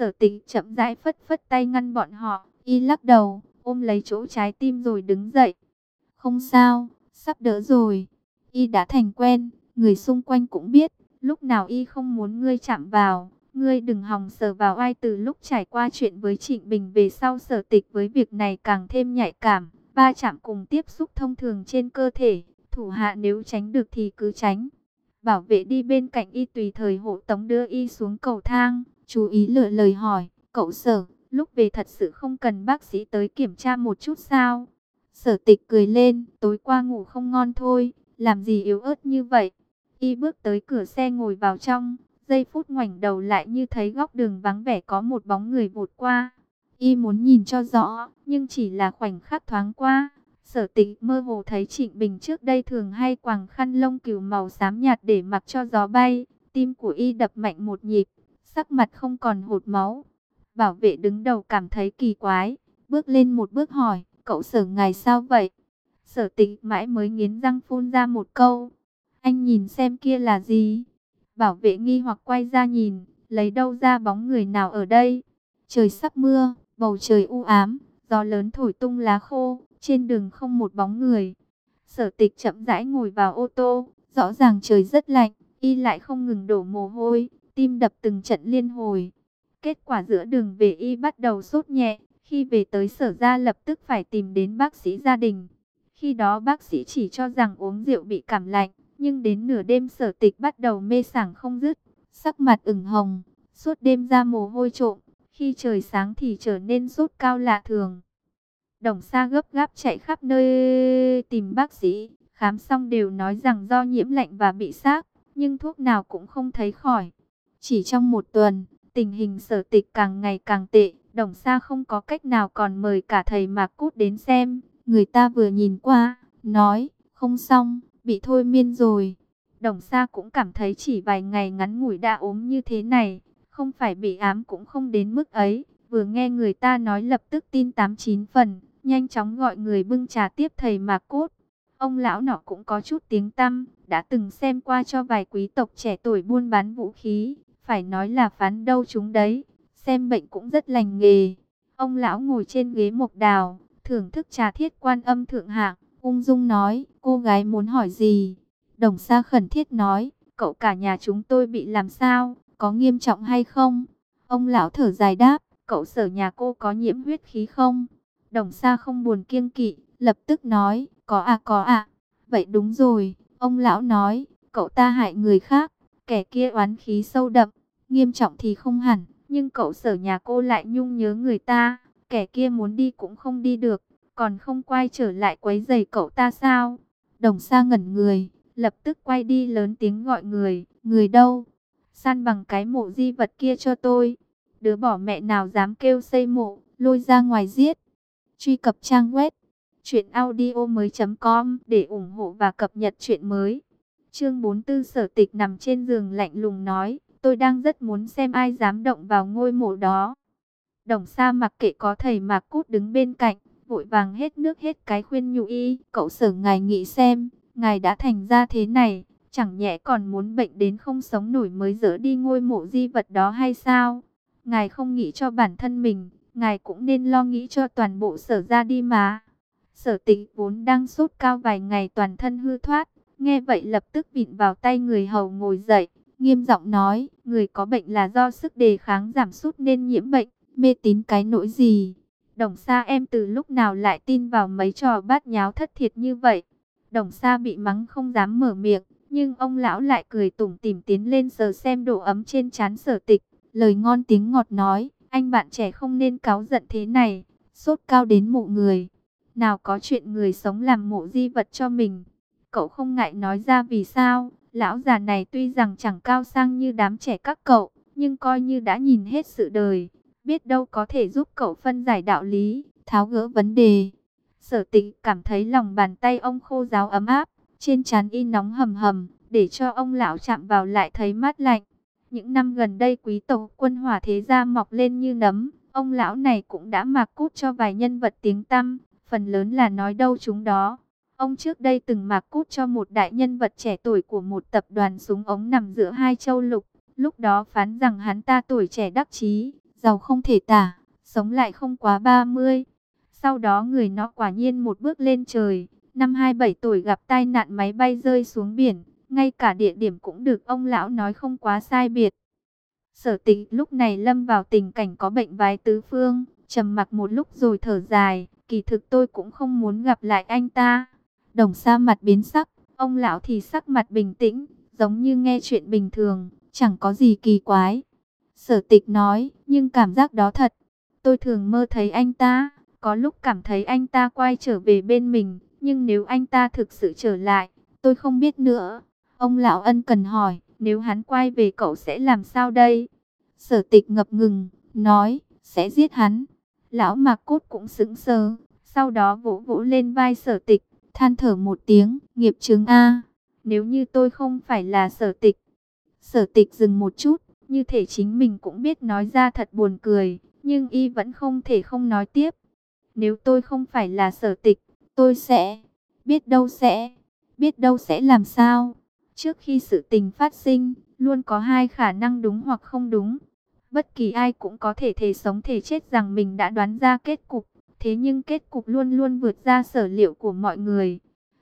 Sở tịch chậm rãi phất phất tay ngăn bọn họ, y lắc đầu, ôm lấy chỗ trái tim rồi đứng dậy. Không sao, sắp đỡ rồi. Y đã thành quen, người xung quanh cũng biết, lúc nào y không muốn ngươi chạm vào. Ngươi đừng hòng sờ vào ai từ lúc trải qua chuyện với Trịnh Bình về sau sở tịch với việc này càng thêm nhạy cảm. Ba chạm cùng tiếp xúc thông thường trên cơ thể, thủ hạ nếu tránh được thì cứ tránh. Bảo vệ đi bên cạnh y tùy thời hộ tống đưa y xuống cầu thang, chú ý lựa lời hỏi, cậu sở, lúc về thật sự không cần bác sĩ tới kiểm tra một chút sao? Sở tịch cười lên, tối qua ngủ không ngon thôi, làm gì yếu ớt như vậy? Y bước tới cửa xe ngồi vào trong, giây phút ngoảnh đầu lại như thấy góc đường vắng vẻ có một bóng người vụt qua. Y muốn nhìn cho rõ, nhưng chỉ là khoảnh khắc thoáng qua. Sở tịch mơ hồ thấy Trịnh Bình trước đây thường hay quàng khăn lông cừu màu xám nhạt để mặc cho gió bay. Tim của Y đập mạnh một nhịp, sắc mặt không còn hột máu. Bảo vệ đứng đầu cảm thấy kỳ quái, bước lên một bước hỏi, cậu sở ngài sao vậy? Sở tịch mãi mới nghiến răng phun ra một câu. Anh nhìn xem kia là gì? Bảo vệ nghi hoặc quay ra nhìn, lấy đâu ra bóng người nào ở đây? Trời sắp mưa, bầu trời u ám, gió lớn thổi tung lá khô, trên đường không một bóng người. Sở tịch chậm rãi ngồi vào ô tô, rõ ràng trời rất lạnh, y lại không ngừng đổ mồ hôi, tim đập từng trận liên hồi. Kết quả giữa đường về y bắt đầu sốt nhẹ, khi về tới sở ra lập tức phải tìm đến bác sĩ gia đình. Khi đó bác sĩ chỉ cho rằng uống rượu bị cảm lạnh, nhưng đến nửa đêm sở tịch bắt đầu mê sảng không dứt, sắc mặt ửng hồng, suốt đêm ra mồ hôi trộm, khi trời sáng thì trở nên sốt cao lạ thường. Đồng Sa gấp gáp chạy khắp nơi tìm bác sĩ, khám xong đều nói rằng do nhiễm lạnh và bị xác, nhưng thuốc nào cũng không thấy khỏi. Chỉ trong một tuần, tình hình sở tịch càng ngày càng tệ, Đồng Sa không có cách nào còn mời cả thầy Mạc Cút đến xem. Người ta vừa nhìn qua, nói, không xong, bị thôi miên rồi. Đồng Sa cũng cảm thấy chỉ vài ngày ngắn ngủi đã ốm như thế này, không phải bị ám cũng không đến mức ấy. Vừa nghe người ta nói lập tức tin tám chín phần, nhanh chóng gọi người bưng trà tiếp thầy Mạc Cốt. Ông lão nọ cũng có chút tiếng tăm, đã từng xem qua cho vài quý tộc trẻ tuổi buôn bán vũ khí, phải nói là phán đâu chúng đấy, xem bệnh cũng rất lành nghề. Ông lão ngồi trên ghế mộc đào, thưởng thức trà thiết quan âm thượng hạng, ung dung nói, cô gái muốn hỏi gì? Đồng Sa khẩn thiết nói, cậu cả nhà chúng tôi bị làm sao, có nghiêm trọng hay không? Ông lão thở dài đáp, cậu sở nhà cô có nhiễm huyết khí không? Đồng Sa không buồn kiêng kỵ, lập tức nói, có à có à. Vậy đúng rồi, ông lão nói, cậu ta hại người khác, kẻ kia oán khí sâu đậm, nghiêm trọng thì không hẳn, nhưng cậu sở nhà cô lại nhung nhớ người ta, kẻ kia muốn đi cũng không đi được, còn không quay trở lại quấy giày cậu ta sao? Đồng Sa ngẩn người, lập tức quay đi lớn tiếng gọi người, người đâu? San bằng cái mộ di vật kia cho tôi. Đứa bỏ mẹ nào dám kêu xây mộ, lôi ra ngoài giết. Truy cập trang web truyệnaudiomoi.com để ủng hộ và cập nhật chuyện mới. Chương 44 Sở Tịch nằm trên giường lạnh lùng nói, tôi đang rất muốn xem ai dám động vào ngôi mộ đó. Đồng Sa mặc kệ có thầy Mạc Cút đứng bên cạnh, vội vàng hết nước hết cái khuyên nhủ y, cậu Sở ngài nghĩ xem, ngài đã thành ra thế này, chẳng nhẽ còn muốn bệnh đến không sống nổi mới dỡ đi ngôi mộ di vật đó hay sao? Ngài không nghĩ cho bản thân mình, ngài cũng nên lo nghĩ cho toàn bộ sở ra đi mà. Sở tịch vốn đang sốt cao vài ngày toàn thân hư thoát, nghe vậy lập tức vịn vào tay người hầu ngồi dậy, nghiêm giọng nói, người có bệnh là do sức đề kháng giảm sút nên nhiễm bệnh, mê tín cái nỗi gì. Đồng sa em từ lúc nào lại tin vào mấy trò bát nháo thất thiệt như vậy. Đồng sa bị mắng không dám mở miệng, nhưng ông lão lại cười tủm tỉm tiến lên sờ xem độ ấm trên trán sở tịch, lời ngon tiếng ngọt nói, anh bạn trẻ không nên cáu giận thế này, sốt cao đến mộ người. Nào có chuyện người sống làm mộ di vật cho mình. Cậu không ngại nói ra vì sao, lão già này tuy rằng chẳng cao sang như đám trẻ các cậu, nhưng coi như đã nhìn hết sự đời, biết đâu có thể giúp cậu phân giải đạo lý, tháo gỡ vấn đề. Sở tịch cảm thấy lòng bàn tay ông khô giáo ấm áp, trên trán y nóng hầm hầm, để cho ông lão chạm vào lại thấy mát lạnh. Những năm gần đây quý tộc quân hỏa thế gia mọc lên như nấm, ông lão này cũng đã mặc cút cho vài nhân vật tiếng tăm, phần lớn là nói đâu chúng đó. Ông trước đây từng mặc cút cho một đại nhân vật trẻ tuổi của một tập đoàn súng ống nằm giữa hai châu lục, lúc đó phán rằng hắn ta tuổi trẻ đắc chí, giàu không thể tả, sống lại không quá 30. Sau đó người nó quả nhiên một bước lên trời, năm 27 tuổi gặp tai nạn máy bay rơi xuống biển, ngay cả địa điểm cũng được ông lão nói không quá sai biệt. Sở tịch lúc này lâm vào tình cảnh có bệnh vái tứ phương, trầm mặc một lúc rồi thở dài, kỳ thực tôi cũng không muốn gặp lại anh ta. Đồng sa mặt biến sắc, ông lão thì sắc mặt bình tĩnh, giống như nghe chuyện bình thường, chẳng có gì kỳ quái. Sở tịch nói, nhưng cảm giác đó thật. Tôi thường mơ thấy anh ta, có lúc cảm thấy anh ta quay trở về bên mình, nhưng nếu anh ta thực sự trở lại, tôi không biết nữa. Ông lão ân cần hỏi, nếu hắn quay về cậu sẽ làm sao đây? Sở tịch ngập ngừng, nói, sẽ giết hắn. Lão Mạc Cốt cũng sững sờ, sau đó vỗ vỗ lên vai sở tịch, than thở một tiếng, nghiệp chướng A. Nếu như tôi không phải là sở tịch. Sở tịch dừng một chút, như thể chính mình cũng biết nói ra thật buồn cười, nhưng y vẫn không thể không nói tiếp. Nếu tôi không phải là sở tịch, tôi sẽ, biết đâu sẽ, biết đâu sẽ làm sao. Trước khi sự tình phát sinh, luôn có hai khả năng đúng hoặc không đúng. Bất kỳ ai cũng có thể thể sống thể chết rằng mình đã đoán ra kết cục. Thế nhưng kết cục luôn luôn vượt ra sở liệu của mọi người.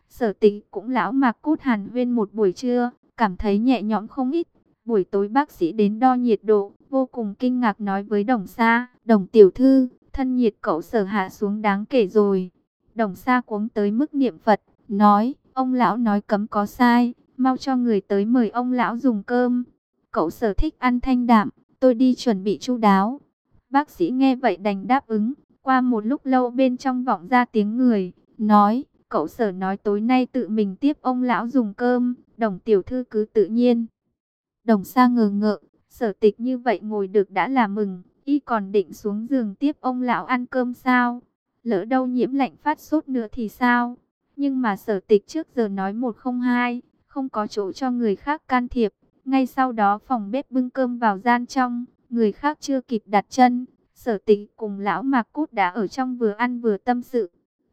Sở tịch cũng lão mạc cút hàn huyên một buổi trưa, cảm thấy nhẹ nhõm không ít. Buổi tối bác sĩ đến đo nhiệt độ, vô cùng kinh ngạc nói với đồng sa, đồng tiểu thư, thân nhiệt cậu sở hạ xuống đáng kể rồi. Đồng sa cuống tới mức niệm Phật, nói, ông lão nói cấm có sai, mau cho người tới mời ông lão dùng cơm. Cậu sở thích ăn thanh đạm, tôi đi chuẩn bị chu đáo. Bác sĩ nghe vậy đành đáp ứng, qua một lúc lâu bên trong vọng ra tiếng người, nói, cậu sở nói tối nay tự mình tiếp ông lão dùng cơm, đồng tiểu thư cứ tự nhiên. Đồng sa ngờ ngợ, sở tịch như vậy ngồi được đã là mừng, y còn định xuống giường tiếp ông lão ăn cơm sao? Lỡ đâu nhiễm lạnh phát sốt nữa thì sao? Nhưng mà sở tịch trước giờ nói một không hai, không có chỗ cho người khác can thiệp. Ngay sau đó phòng bếp bưng cơm vào gian trong, người khác chưa kịp đặt chân. Sở tịch cùng lão Mạc Cút đã ở trong vừa ăn vừa tâm sự.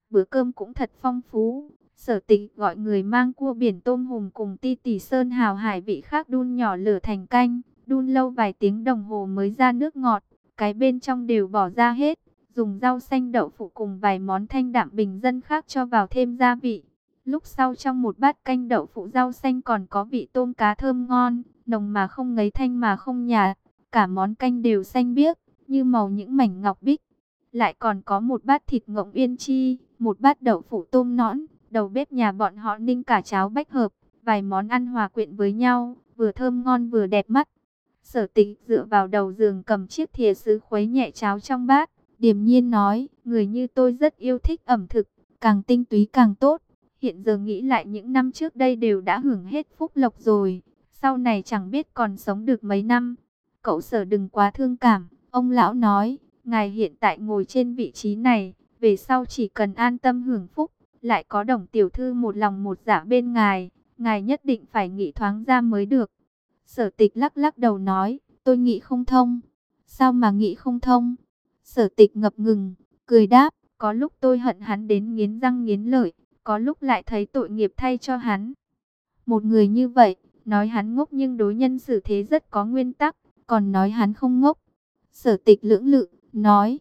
Bữa cơm cũng thật phong phú. Sở tịch gọi người mang cua biển tôm hùm cùng ti tỉ sơn hào hải vị khác đun nhỏ lửa thành canh. Đun lâu vài tiếng đồng hồ mới ra nước ngọt. Cái bên trong đều bỏ ra hết. Dùng rau xanh đậu phụ cùng vài món thanh đạm bình dân khác cho vào thêm gia vị. Lúc sau trong một bát canh đậu phụ rau xanh còn có vị tôm cá thơm ngon, nồng mà không ngấy thanh mà không nhạt. Cả món canh đều xanh biếc, như màu những mảnh ngọc bích. Lại còn có một bát thịt ngỗng yên chi, một bát đậu phụ tôm nõn, đầu bếp nhà bọn họ ninh cả cháo bách hợp, vài món ăn hòa quyện với nhau, vừa thơm ngon vừa đẹp mắt. Sở tịch dựa vào đầu giường cầm chiếc thìa sứ khuấy nhẹ cháo trong bát, điềm nhiên nói, người như tôi rất yêu thích ẩm thực, càng tinh túy càng tốt. Hiện giờ nghĩ lại những năm trước đây đều đã hưởng hết phúc lộc rồi. Sau này chẳng biết còn sống được mấy năm. Cậu sở đừng quá thương cảm. Ông lão nói, ngài hiện tại ngồi trên vị trí này. Về sau chỉ cần an tâm hưởng phúc. Lại có đồng tiểu thư một lòng một dạ bên ngài. Ngài nhất định phải nghĩ thoáng ra mới được. Sở tịch lắc lắc đầu nói, tôi nghĩ không thông. Sao mà nghĩ không thông? Sở tịch ngập ngừng, cười đáp, có lúc tôi hận hắn đến nghiến răng nghiến lợi có lúc lại thấy tội nghiệp thay cho hắn. Một người như vậy, nói hắn ngốc nhưng đối nhân xử thế rất có nguyên tắc, còn nói hắn không ngốc. Sở tịch lưỡng lự, nói,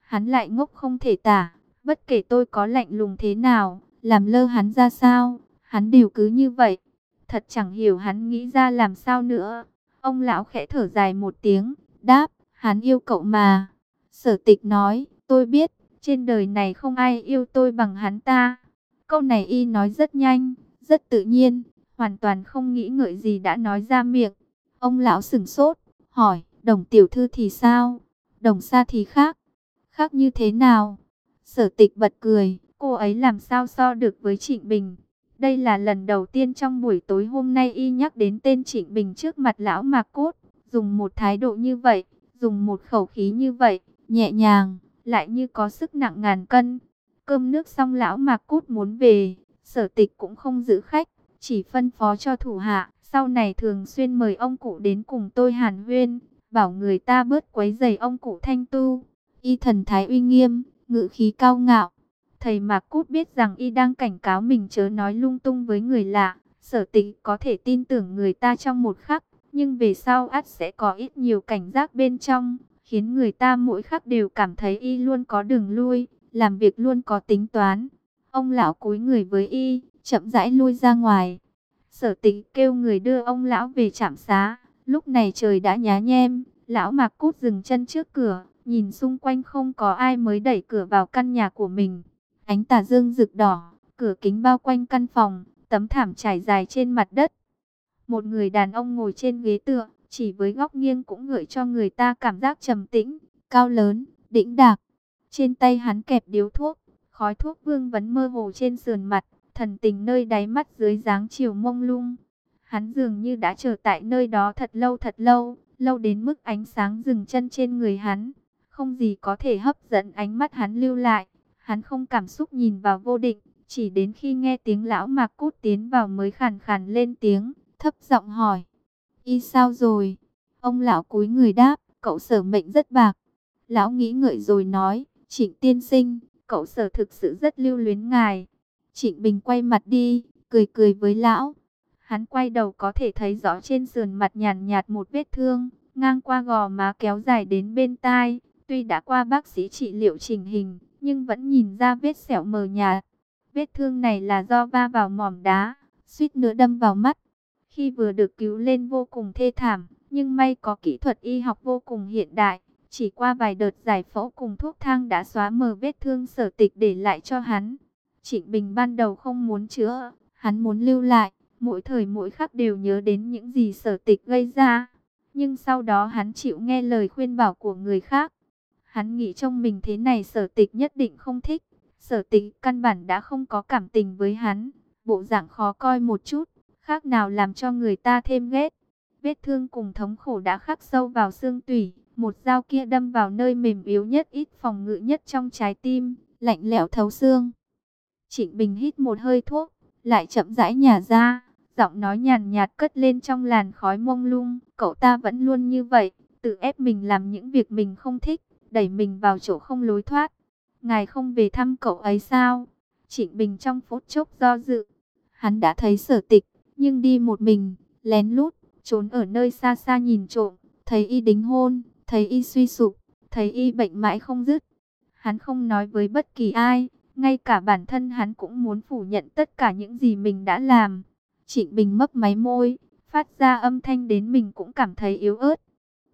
hắn lại ngốc không thể tả, bất kể tôi có lạnh lùng thế nào, làm lơ hắn ra sao, hắn đều cứ như vậy. Thật chẳng hiểu hắn nghĩ ra làm sao nữa. Ông lão khẽ thở dài một tiếng, đáp, hắn yêu cậu mà. Sở tịch nói, tôi biết, trên đời này không ai yêu tôi bằng hắn ta. Câu này y nói rất nhanh, rất tự nhiên, hoàn toàn không nghĩ ngợi gì đã nói ra miệng. Ông lão sửng sốt, hỏi, đồng tiểu thư thì sao? Đồng xa thì khác. Khác như thế nào? Sở tịch bật cười, cô ấy làm sao so được với Trịnh Bình. Đây là lần đầu tiên trong buổi tối hôm nay y nhắc đến tên Trịnh Bình trước mặt lão Mạc Cốt. Dùng một thái độ như vậy, dùng một khẩu khí như vậy, nhẹ nhàng, lại như có sức nặng ngàn cân. Cơm nước xong lão Mạc cốt muốn về, sở tịch cũng không giữ khách, chỉ phân phó cho thủ hạ. Sau này thường xuyên mời ông cụ đến cùng tôi hàn huyên, bảo người ta bớt quấy giày ông cụ thanh tu. Y thần thái uy nghiêm, ngự khí cao ngạo. Thầy Mạc Cút biết rằng y đang cảnh cáo mình chớ nói lung tung với người lạ. Sở tịch có thể tin tưởng người ta trong một khắc, nhưng về sau ắt sẽ có ít nhiều cảnh giác bên trong. khiến người ta mỗi khắc đều cảm thấy y luôn có đường lui, làm việc luôn có tính toán. Ông lão cúi người với y, chậm rãi lui ra ngoài. Sở tịch kêu người đưa ông lão về trạm xá. Lúc này trời đã nhá nhem, lão mạc cút dừng chân trước cửa, nhìn xung quanh không có ai mới đẩy cửa vào căn nhà của mình. Ánh tà dương rực đỏ, cửa kính bao quanh căn phòng, tấm thảm trải dài trên mặt đất. Một người đàn ông ngồi trên ghế tựa, chỉ với góc nghiêng cũng gửi cho người ta cảm giác trầm tĩnh, cao lớn, đĩnh đạc. Trên tay hắn kẹp điếu thuốc, khói thuốc vương vấn mơ hồ trên sườn mặt, thần tình nơi đáy mắt dưới dáng chiều mông lung. Hắn dường như đã chờ tại nơi đó thật lâu thật lâu, lâu đến mức ánh sáng dừng chân trên người hắn. Không gì có thể hấp dẫn ánh mắt hắn lưu lại. Hắn không cảm xúc nhìn vào vô định, chỉ đến khi nghe tiếng lão mạc cút tiến vào mới khàn khàn lên tiếng, thấp giọng hỏi. Y sao rồi? Ông lão cúi người đáp, cậu sở mệnh rất bạc. Lão nghĩ ngợi rồi nói, trịnh tiên sinh, cậu sở thực sự rất lưu luyến ngài. Trịnh Bình quay mặt đi, cười cười với lão. Hắn quay đầu có thể thấy rõ trên sườn mặt nhàn nhạt một vết thương, ngang qua gò má kéo dài đến bên tai. Tuy đã qua bác sĩ trị liệu chỉnh hình, nhưng vẫn nhìn ra vết sẹo mờ nhạt. Vết thương này là do va vào mỏm đá, suýt nữa đâm vào mắt. Khi vừa được cứu lên vô cùng thê thảm, nhưng may có kỹ thuật y học vô cùng hiện đại. Chỉ qua vài đợt giải phẫu cùng thuốc thang đã xóa mờ vết thương sở tịch để lại cho hắn. Trịnh Bình ban đầu không muốn chữa, hắn muốn lưu lại, mỗi thời mỗi khắc đều nhớ đến những gì sở tịch gây ra. Nhưng sau đó hắn chịu nghe lời khuyên bảo của người khác. Hắn nghĩ trong mình thế này sở tịch nhất định không thích. Sở tịch căn bản đã không có cảm tình với hắn. Bộ dạng khó coi một chút, khác nào làm cho người ta thêm ghét. Vết thương cùng thống khổ đã khắc sâu vào xương tủy. Một dao kia đâm vào nơi mềm yếu nhất ít phòng ngự nhất trong trái tim, lạnh lẽo thấu xương. Trịnh Bình hít một hơi thuốc, lại chậm rãi nhả ra, giọng nói nhàn nhạt cất lên trong làn khói mông lung. Cậu ta vẫn luôn như vậy, tự ép mình làm những việc mình không thích, đẩy mình vào chỗ không lối thoát. Ngài không về thăm cậu ấy sao? Trịnh Bình trong phút chốc do dự. Hắn đã thấy sở tịch, nhưng đi một mình, lén lút, trốn ở nơi xa xa nhìn trộm, thấy y đính hôn, thấy y suy sụp, thấy y bệnh mãi không dứt. Hắn không nói với bất kỳ ai, ngay cả bản thân hắn cũng muốn phủ nhận tất cả những gì mình đã làm. Trịnh Bình mấp máy môi, phát ra âm thanh đến mình cũng cảm thấy yếu ớt.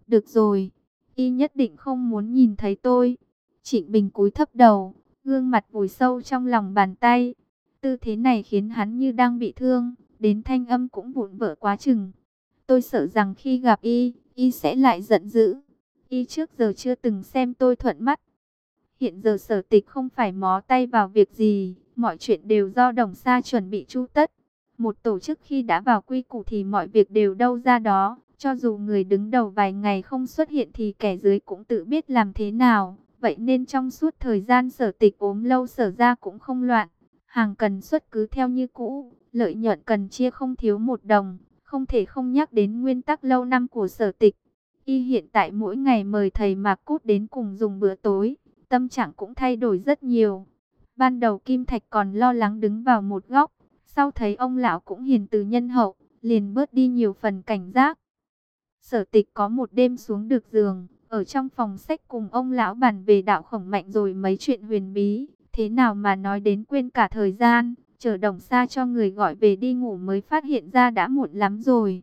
Được rồi, y nhất định không muốn nhìn thấy tôi. Trịnh Bình cúi thấp đầu, gương mặt vùi sâu trong lòng bàn tay. Tư thế này khiến hắn như đang bị thương, đến thanh âm cũng vụn vỡ quá chừng. Tôi sợ rằng khi gặp y, y sẽ lại giận dữ. Y trước giờ chưa từng xem tôi thuận mắt. Hiện giờ sở tịch không phải mó tay vào việc gì, mọi chuyện đều do đồng xa chuẩn bị chu tất. Một tổ chức khi đã vào quy củ thì mọi việc đều đâu ra đó. Cho dù người đứng đầu vài ngày không xuất hiện thì kẻ dưới cũng tự biết làm thế nào. Vậy nên trong suốt thời gian sở tịch ốm lâu sở ra cũng không loạn. Hàng cần xuất cứ theo như cũ, lợi nhuận cần chia không thiếu một đồng. Không thể không nhắc đến nguyên tắc lâu năm của sở tịch. Y hiện tại mỗi ngày mời thầy Mạc Cút đến cùng dùng bữa tối, tâm trạng cũng thay đổi rất nhiều. Ban đầu Kim Thạch còn lo lắng đứng vào một góc, sau thấy ông lão cũng hiền từ nhân hậu, liền bớt đi nhiều phần cảnh giác. Sở tịch có một đêm xuống được giường, ở trong phòng sách cùng ông lão bàn về đạo khổng mạnh rồi mấy chuyện huyền bí, thế nào mà nói đến quên cả thời gian, chờ đồng xa cho người gọi về đi ngủ mới phát hiện ra đã muộn lắm rồi.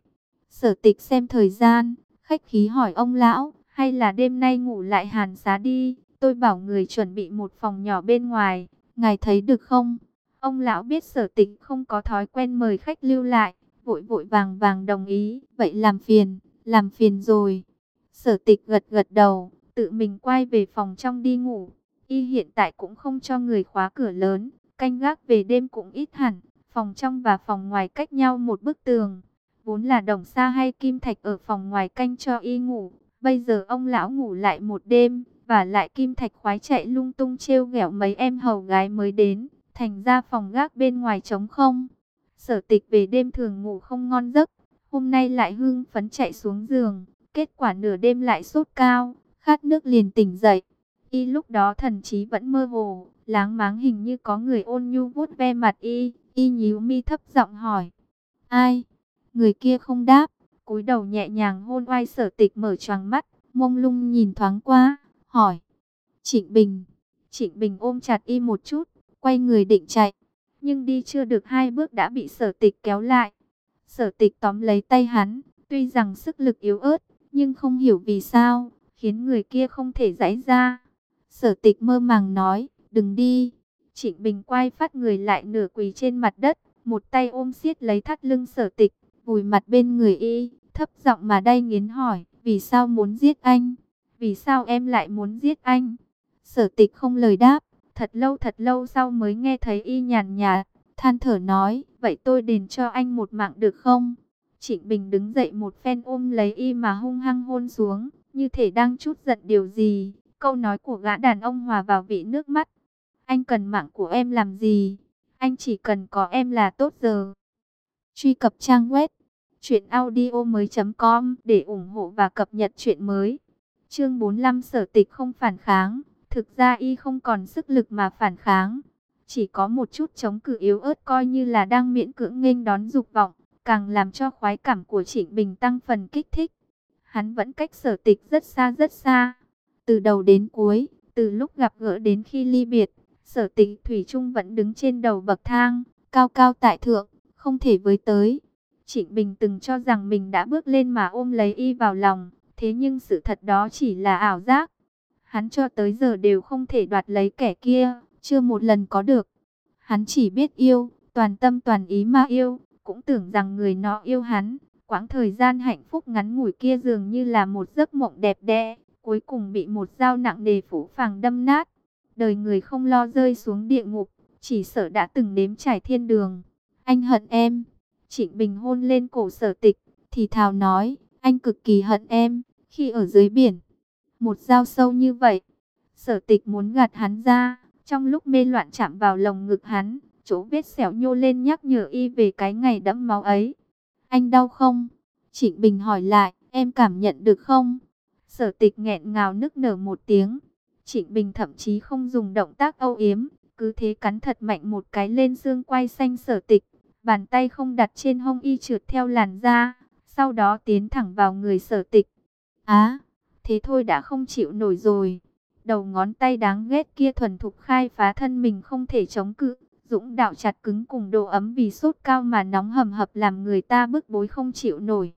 Sở tịch xem thời gian, khách khí hỏi ông lão, hay là đêm nay ngủ lại hàn xá đi, tôi bảo người chuẩn bị một phòng nhỏ bên ngoài, ngài thấy được không? Ông lão biết sở tịch không có thói quen mời khách lưu lại, vội vội vàng vàng đồng ý, vậy làm phiền, làm phiền rồi. Sở tịch gật gật đầu, tự mình quay về phòng trong đi ngủ. Y hiện tại cũng không cho người khóa cửa lớn, canh gác về đêm cũng ít hẳn, phòng trong và phòng ngoài cách nhau một bức tường. Vốn là đồng xa hay kim thạch ở phòng ngoài canh cho y ngủ, bây giờ ông lão ngủ lại một đêm, và lại kim thạch khoái chạy lung tung trêu ghẹo mấy em hầu gái mới đến, thành ra phòng gác bên ngoài trống không. Sở tịch về đêm thường ngủ không ngon giấc, hôm nay lại hưng phấn chạy xuống giường, kết quả nửa đêm lại sốt cao, khát nước liền tỉnh dậy. Y lúc đó thần trí vẫn mơ hồ, láng máng hình như có người ôn nhu vuốt ve mặt y, y nhíu mi thấp giọng hỏi. Ai? Người kia không đáp, cúi đầu nhẹ nhàng hôn oai sở tịch mở choàng mắt, mông lung nhìn thoáng qua, hỏi. Trịnh Bình. Trịnh Bình ôm chặt y một chút, quay người định chạy. Nhưng đi chưa được hai bước đã bị sở tịch kéo lại. Sở tịch tóm lấy tay hắn, tuy rằng sức lực yếu ớt, nhưng không hiểu vì sao, khiến người kia không thể giải ra. Sở tịch mơ màng nói, đừng đi. Trịnh Bình quay phát người lại nửa quỳ trên mặt đất, một tay ôm siết lấy thắt lưng sở tịch, vùi mặt bên người y, thấp giọng mà đay nghiến hỏi, vì sao muốn giết anh? Vì sao em lại muốn giết anh? Sở tịch không lời đáp, thật lâu thật lâu sau mới nghe thấy y nhàn nhạt, than thở nói, vậy tôi đền cho anh một mạng được không? Trịnh Bình đứng dậy một phen ôm lấy y mà hung hăng hôn xuống, như thể đang chút giận điều gì. Câu nói của gã đàn ông hòa vào vị nước mắt. Anh cần mạng của em làm gì? Anh chỉ cần có em là tốt giờ. Truy cập trang web truyệnaudiomoi.com để ủng hộ và cập nhật chuyện mới. Chương 45 Sở Tịch không phản kháng, thực ra y không còn sức lực mà phản kháng, chỉ có một chút chống cự yếu ớt coi như là đang miễn cưỡng nghênh đón dục vọng, càng làm cho khoái cảm của Trịnh Bình tăng phần kích thích. Hắn vẫn cách Sở Tịch rất xa rất xa, từ đầu đến cuối, từ lúc gặp gỡ đến khi ly biệt, Sở Tịch thủy chung vẫn đứng trên đầu bậc thang, cao cao tại thượng, không thể với tới. Trịnh Bình từng cho rằng mình đã bước lên mà ôm lấy y vào lòng, thế nhưng sự thật đó chỉ là ảo giác. Hắn cho tới giờ đều không thể đoạt lấy kẻ kia, chưa một lần có được. Hắn chỉ biết yêu, toàn tâm toàn ý mà yêu, cũng tưởng rằng người nó yêu hắn. Quãng thời gian hạnh phúc ngắn ngủi kia dường như là một giấc mộng đẹp đẽ, cuối cùng bị một dao nặng đề phủ phàng đâm nát. Đời người không lo rơi xuống địa ngục, chỉ sợ đã từng nếm trải thiên đường. Anh hận em. Trịnh Bình hôn lên cổ sở tịch, thì thào nói, anh cực kỳ hận em, khi ở dưới biển. Một dao sâu như vậy, sở tịch muốn gạt hắn ra, trong lúc mê loạn chạm vào lồng ngực hắn, chỗ vết sẹo nhô lên nhắc nhở y về cái ngày đẫm máu ấy. Anh đau không? Trịnh Bình hỏi lại, em cảm nhận được không? Sở tịch nghẹn ngào nức nở một tiếng. Trịnh Bình thậm chí không dùng động tác âu yếm, cứ thế cắn thật mạnh một cái lên xương quay xanh sở tịch. Bàn tay không đặt trên hông y trượt theo làn da, sau đó tiến thẳng vào người sở tịch. Á, thế thôi đã không chịu nổi rồi. Đầu ngón tay đáng ghét kia thuần thục khai phá thân mình không thể chống cự. Dũng đạo chặt cứng cùng độ ấm vì sốt cao mà nóng hầm hập làm người ta bức bối không chịu nổi.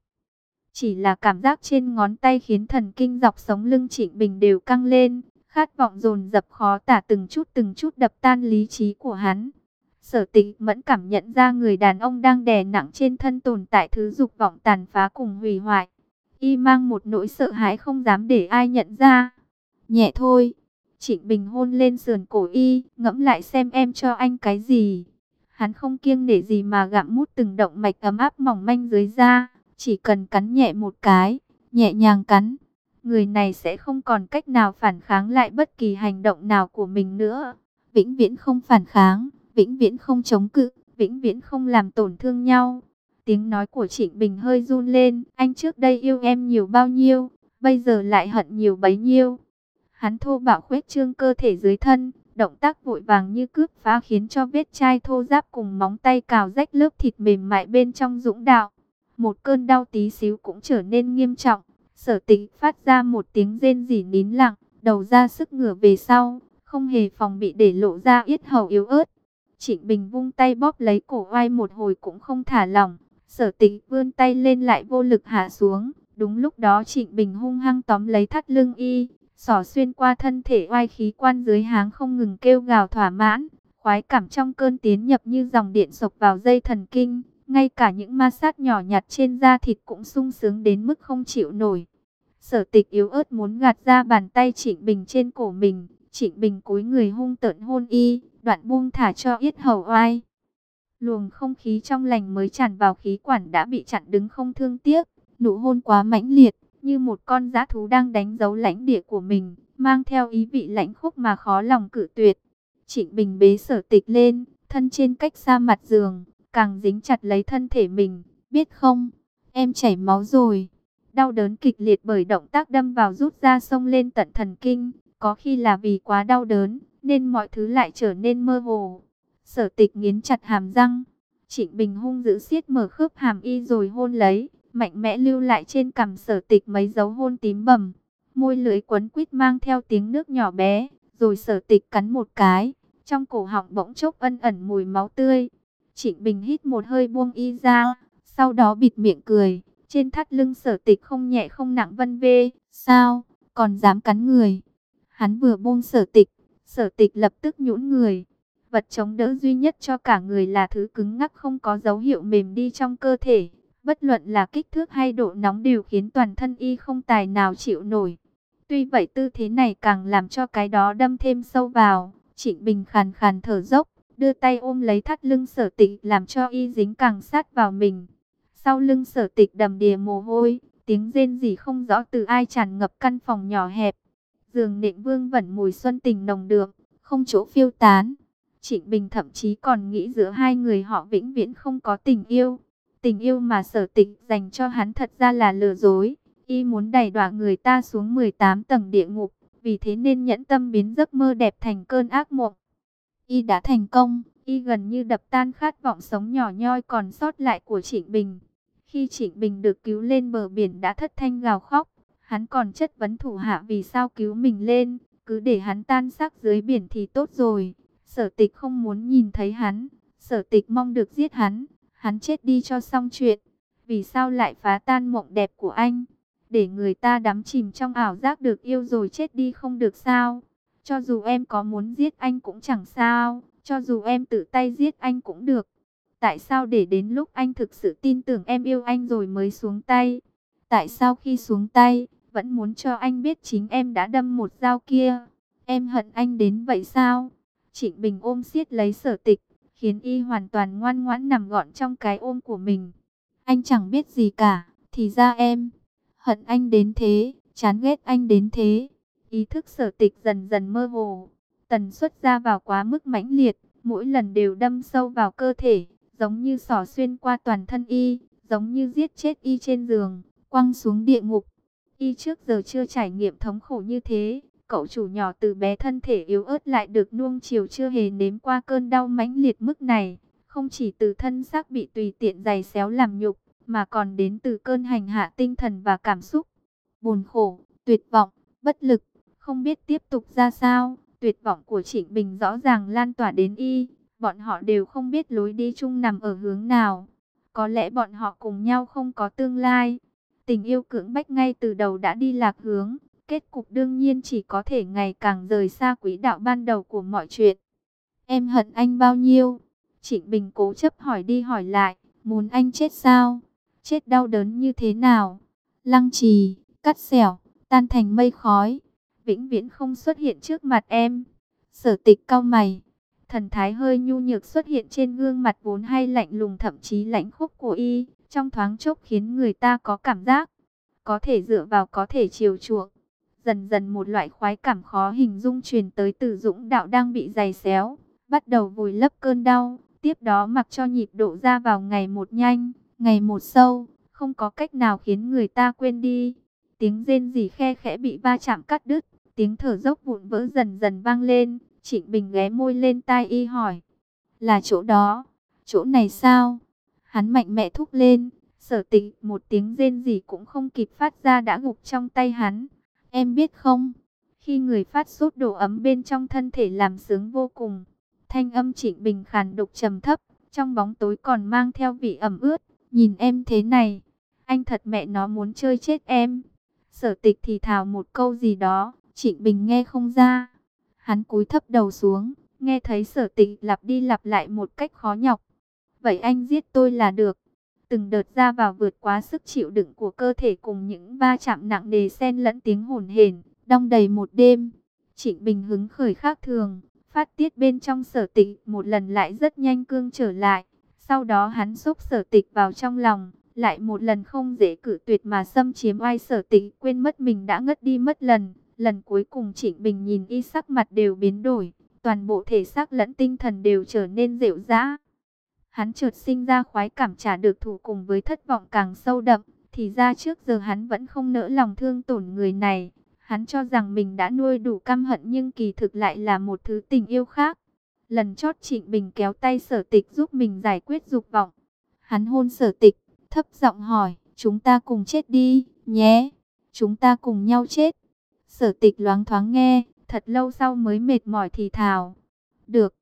Chỉ là cảm giác trên ngón tay khiến thần kinh dọc sống lưng Trịnh Bình đều căng lên, khát vọng dồn dập khó tả từng chút từng chút đập tan lý trí của hắn. Sở tịch mẫn cảm nhận ra người đàn ông đang đè nặng trên thân tồn tại thứ dục vọng tàn phá cùng hủy hoại. Y mang một nỗi sợ hãi không dám để ai nhận ra. Nhẹ thôi. Trịnh Bình hôn lên sườn cổ Y, ngẫm lại xem em cho anh cái gì. Hắn không kiêng nể gì mà gặm mút từng động mạch ấm áp mỏng manh dưới da. Chỉ cần cắn nhẹ một cái, nhẹ nhàng cắn. Người này sẽ không còn cách nào phản kháng lại bất kỳ hành động nào của mình nữa. Vĩnh viễn không phản kháng, vĩnh viễn không chống cự, vĩnh viễn không làm tổn thương nhau. Tiếng nói của Trịnh Bình hơi run lên, anh trước đây yêu em nhiều bao nhiêu, bây giờ lại hận nhiều bấy nhiêu. Hắn thô bạo khuếch trương cơ thể dưới thân, động tác vội vàng như cướp phá khiến cho vết chai thô giáp cùng móng tay cào rách lớp thịt mềm mại bên trong dũng đạo. Một cơn đau tí xíu cũng trở nên nghiêm trọng, sở tịch phát ra một tiếng rên rỉ nín lặng, đầu ra sức ngửa về sau, không hề phòng bị để lộ ra yết hầu yếu ớt. Trịnh Bình vung tay bóp lấy cổ oai một hồi cũng không thả lỏng, Sở tịch vươn tay lên lại vô lực hạ xuống. Đúng lúc đó Trịnh Bình hung hăng tóm lấy thắt lưng y, sỏ xuyên qua thân thể oai khí quan dưới háng không ngừng kêu gào thỏa mãn. Khoái cảm trong cơn tiến nhập như dòng điện sộc vào dây thần kinh. Ngay cả những ma sát nhỏ nhặt trên da thịt cũng sung sướng đến mức không chịu nổi. Sở tịch yếu ớt muốn gạt ra bàn tay Trịnh Bình trên cổ mình. Trịnh Bình cúi người hung tợn hôn y, đoạn buông thả cho yết hầu oai. Luồng không khí trong lành mới tràn vào khí quản đã bị chặn đứng không thương tiếc. Nụ hôn quá mãnh liệt, như một con dã thú đang đánh dấu lãnh địa của mình, mang theo ý vị lãnh khúc mà khó lòng cự tuyệt. Trịnh Bình bế sở tịch lên, thân trên cách xa mặt giường, càng dính chặt lấy thân thể mình, biết không, em chảy máu rồi. Đau đớn kịch liệt bởi động tác đâm vào rút ra sông lên tận thần kinh, có khi là vì quá đau đớn, nên mọi thứ lại trở nên mơ hồ. Sở tịch nghiến chặt hàm răng. Trịnh Bình hung dữ siết mở khớp hàm y rồi hôn lấy. Mạnh mẽ lưu lại trên cằm sở tịch mấy dấu hôn tím bầm. môi lưỡi quấn quýt mang theo tiếng nước nhỏ bé, rồi sở tịch cắn một cái, trong cổ họng bỗng chốc ân ẩn mùi máu tươi. Trịnh Bình hít một hơi buông y ra, sau đó bịt miệng cười, trên thắt lưng sở tịch không nhẹ không nặng vân vê, sao, còn dám cắn người. Hắn vừa buông sở tịch, sở tịch lập tức nhũn người. Vật chống đỡ duy nhất cho cả người là thứ cứng ngắc không có dấu hiệu mềm đi trong cơ thể. Bất luận là kích thước hay độ nóng đều khiến toàn thân y không tài nào chịu nổi. Tuy vậy tư thế này càng làm cho cái đó đâm thêm sâu vào. Trịnh Bình khàn khàn thở dốc, đưa tay ôm lấy thắt lưng sở tịch làm cho y dính càng sát vào mình. Sau lưng sở tịch đầm đìa mồ hôi, tiếng rên rỉ không rõ từ ai tràn ngập căn phòng nhỏ hẹp. Giường nệm vương vẩn mùi xuân tình nồng đượm, không chỗ phiêu tán. Trịnh Bình thậm chí còn nghĩ giữa hai người họ vĩnh viễn không có tình yêu. Tình yêu mà sở tịch dành cho hắn thật ra là lừa dối. Y muốn đẩy đọa người ta xuống 18 tầng địa ngục. Vì thế nên nhẫn tâm biến giấc mơ đẹp thành cơn ác mộng. Y đã thành công. Y gần như đập tan khát vọng sống nhỏ nhoi còn sót lại của Trịnh Bình. Khi Trịnh Bình được cứu lên bờ biển đã thất thanh gào khóc. Hắn còn chất vấn thủ hạ vì sao cứu mình lên. Cứ để hắn tan xác dưới biển thì tốt rồi. Sở tịch không muốn nhìn thấy hắn. Sở tịch mong được giết hắn. Hắn chết đi cho xong chuyện. Vì sao lại phá tan mộng đẹp của anh? Để người ta đắm chìm trong ảo giác được yêu rồi chết đi không được sao? Cho dù em có muốn giết anh cũng chẳng sao. Cho dù em tự tay giết anh cũng được. Tại sao để đến lúc anh thực sự tin tưởng em yêu anh rồi mới xuống tay? Tại sao khi xuống tay, vẫn muốn cho anh biết chính em đã đâm một dao kia? Em hận anh đến vậy sao? Trịnh Bình ôm siết lấy sở tịch, khiến y hoàn toàn ngoan ngoãn nằm gọn trong cái ôm của mình. Anh chẳng biết gì cả, thì ra em hận anh đến thế, chán ghét anh đến thế. Ý thức sở tịch dần dần mơ hồ, tần suất ra vào quá mức mãnh liệt, mỗi lần đều đâm sâu vào cơ thể, giống như sỏ xuyên qua toàn thân y, giống như giết chết y trên giường, quăng xuống địa ngục. Y trước giờ chưa trải nghiệm thống khổ như thế, cậu chủ nhỏ từ bé thân thể yếu ớt lại được nuông chiều chưa hề nếm qua cơn đau mãnh liệt mức này. Không chỉ từ thân xác bị tùy tiện giày xéo làm nhục, mà còn đến từ cơn hành hạ tinh thần và cảm xúc. Buồn khổ, tuyệt vọng, bất lực, không biết tiếp tục ra sao. Tuyệt vọng của Trịnh Bình rõ ràng lan tỏa đến y, bọn họ đều không biết lối đi chung nằm ở hướng nào. Có lẽ bọn họ cùng nhau không có tương lai. Tình yêu cưỡng bách ngay từ đầu đã đi lạc hướng, Kết cục đương nhiên chỉ có thể ngày càng rời xa quỹ đạo ban đầu của mọi chuyện. Em hận anh bao nhiêu? Trịnh Bình cố chấp hỏi đi hỏi lại, muốn anh chết sao? Chết đau đớn như thế nào? Lăng trì, cắt xẻo, tan thành mây khói, vĩnh viễn không xuất hiện trước mặt em. Sở tịch cao mày, thần thái hơi nhu nhược xuất hiện trên gương mặt vốn hay lạnh lùng thậm chí lãnh khúc của y, trong thoáng chốc khiến người ta có cảm giác, có thể dựa vào có thể chiều chuộng. Dần dần một loại khoái cảm khó hình dung truyền tới từ dũng đạo đang bị dày xéo, bắt đầu vùi lấp cơn đau, tiếp đó mặc cho nhịp độ ra vào ngày một nhanh, ngày một sâu, không có cách nào khiến người ta quên đi. Tiếng rên rỉ khe khẽ bị va chạm cắt đứt, tiếng thở dốc vụn vỡ dần dần vang lên, Trịnh Bình ghé môi lên tai y hỏi, là chỗ đó, chỗ này sao? Hắn mạnh mẽ thúc lên, sở tịch một tiếng rên rỉ cũng không kịp phát ra đã gục trong tay hắn. Em biết không, khi người phát sốt đồ ấm bên trong thân thể làm sướng vô cùng. Thanh âm trịnh bình khàn đục trầm thấp, trong bóng tối còn mang theo vị ẩm ướt. Nhìn em thế này, anh thật mẹ nó muốn chơi chết em. Sở tịch thì thào một câu gì đó, trịnh bình nghe không ra. Hắn cúi thấp đầu xuống, nghe thấy sở tịch lặp đi lặp lại một cách khó nhọc. Vậy anh giết tôi là được từng đợt ra vào vượt quá sức chịu đựng của cơ thể cùng những va chạm nặng nề xen lẫn tiếng hồn hển, đong đầy một đêm. Trịnh Bình hứng khởi khác thường, phát tiết bên trong sở tịch một lần lại rất nhanh cương trở lại. Sau đó hắn xúc sở tịch vào trong lòng, lại một lần không dễ cử tuyệt mà xâm chiếm ai sở tịch quên mất mình đã ngất đi mất lần. Lần cuối cùng Trịnh Bình nhìn y sắc mặt đều biến đổi, toàn bộ thể xác lẫn tinh thần đều trở nên dịu dã. Hắn chợt sinh ra khoái cảm trả được thủ cùng với thất vọng càng sâu đậm. Thì ra trước giờ hắn vẫn không nỡ lòng thương tổn người này. Hắn cho rằng mình đã nuôi đủ căm hận nhưng kỳ thực lại là một thứ tình yêu khác. Lần chót Trịnh Bình kéo tay sở tịch giúp mình giải quyết dục vọng. Hắn hôn sở tịch, thấp giọng hỏi, chúng ta cùng chết đi, nhé. Chúng ta cùng nhau chết. Sở tịch loáng thoáng nghe, thật lâu sau mới mệt mỏi thì thào. Được,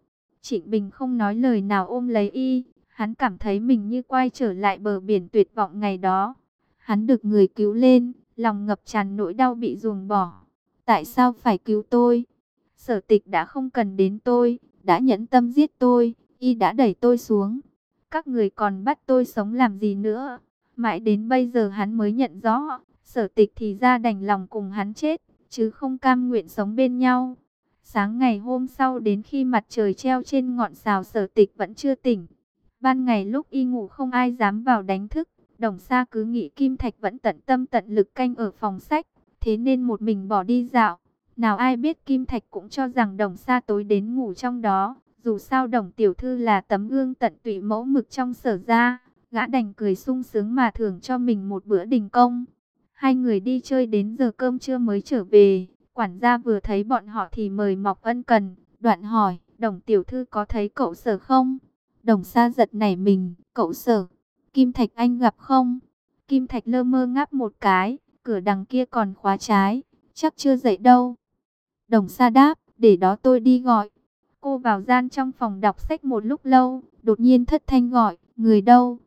Trịnh Bình không nói lời nào ôm lấy y, hắn cảm thấy mình như quay trở lại bờ biển tuyệt vọng ngày đó. Hắn được người cứu lên, lòng ngập tràn nỗi đau bị ruồng bỏ. Tại sao phải cứu tôi? Sở tịch đã không cần đến tôi, đã nhẫn tâm giết tôi, y đã đẩy tôi xuống. Các người còn bắt tôi sống làm gì nữa? Mãi đến bây giờ hắn mới nhận rõ, sở tịch thì ra đành lòng cùng hắn chết, chứ không cam nguyện sống bên nhau. Sáng ngày hôm sau đến khi mặt trời treo trên ngọn xào sở tịch vẫn chưa tỉnh. Ban ngày lúc y ngủ không ai dám vào đánh thức, đồng xa cứ nghĩ Kim Thạch vẫn tận tâm tận lực canh ở phòng sách, thế nên một mình bỏ đi dạo. Nào ai biết Kim Thạch cũng cho rằng đồng xa tối đến ngủ trong đó, dù sao đồng tiểu thư là tấm gương tận tụy mẫu mực trong sở ra, gã đành cười sung sướng mà thưởng cho mình một bữa đình công. Hai người đi chơi đến giờ cơm trưa mới trở về, quản gia vừa thấy bọn họ thì mời Mọc Ân Cần, đoạn hỏi, đồng tiểu thư có thấy cậu sở không? Đồng xa giật nảy mình, cậu sở, Kim Thạch anh gặp không? Kim Thạch lơ mơ ngáp một cái, cửa đằng kia còn khóa trái, chắc chưa dậy đâu. Đồng xa đáp, để đó tôi đi gọi. Cô vào gian trong phòng đọc sách một lúc lâu, đột nhiên thất thanh gọi, người đâu?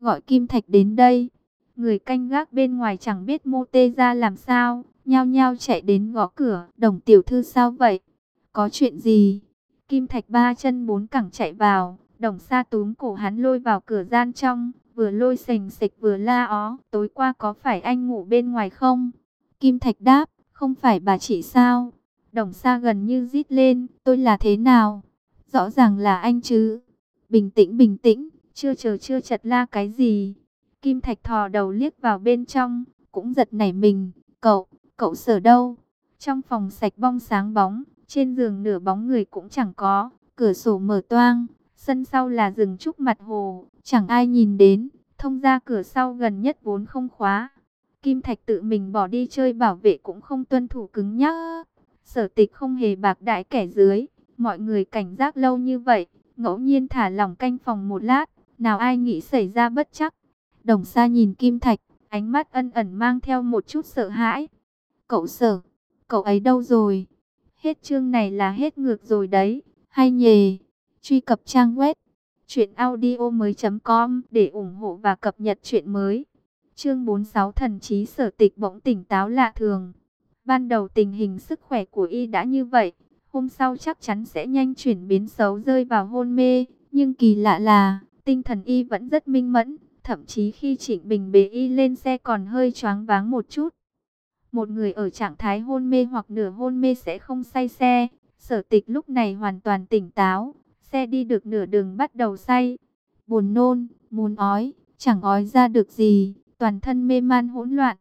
Gọi Kim Thạch đến đây. Người canh gác bên ngoài chẳng biết mô tê ra làm sao, nhao nhao chạy đến gõ cửa, đồng tiểu thư sao vậy? Có chuyện gì? Kim Thạch ba chân bốn cẳng chạy vào, đồng sa túm cổ hắn lôi vào cửa gian trong, vừa lôi sành sịch vừa la ó, tối qua có phải anh ngủ bên ngoài không? Kim Thạch đáp, không phải bà chị sao? Đồng sa gần như rít lên, tôi là thế nào? Rõ ràng là anh chứ. Bình tĩnh bình tĩnh, chưa chờ chưa chật la cái gì. Kim Thạch thò đầu liếc vào bên trong, cũng giật nảy mình. Cậu, cậu sở đâu? Trong phòng sạch bong sáng bóng, trên giường nửa bóng người cũng chẳng có, cửa sổ mở toang, sân sau là rừng trúc mặt hồ, chẳng ai nhìn đến, thông ra cửa sau gần nhất vốn không khóa. Kim Thạch tự mình bỏ đi chơi bảo vệ cũng không tuân thủ cứng nhắc. Sở tịch không hề bạc đại kẻ dưới, mọi người cảnh giác lâu như vậy, ngẫu nhiên thả lỏng canh phòng một lát, nào ai nghĩ xảy ra bất chắc. Đồng xa nhìn Kim Thạch, ánh mắt ân ẩn mang theo một chút sợ hãi. Cậu sở, cậu ấy đâu rồi? Hết chương này là hết ngược rồi đấy, hay nhề. Truy cập trang web truyệnaudiomoi.com để ủng hộ và cập nhật chuyện mới. Chương 46 thần trí sở tịch bỗng tỉnh táo lạ thường. Ban đầu tình hình sức khỏe của y đã như vậy, hôm sau chắc chắn sẽ nhanh chuyển biến xấu rơi vào hôn mê, nhưng kỳ lạ là tinh thần y vẫn rất minh mẫn, thậm chí khi Trịnh Bình bế y lên xe còn hơi choáng váng một chút. Một người ở trạng thái hôn mê hoặc nửa hôn mê sẽ không say xe, sở tịch lúc này hoàn toàn tỉnh táo, xe đi được nửa đường bắt đầu say, buồn nôn, muốn ói, chẳng ói ra được gì, toàn thân mê man hỗn loạn.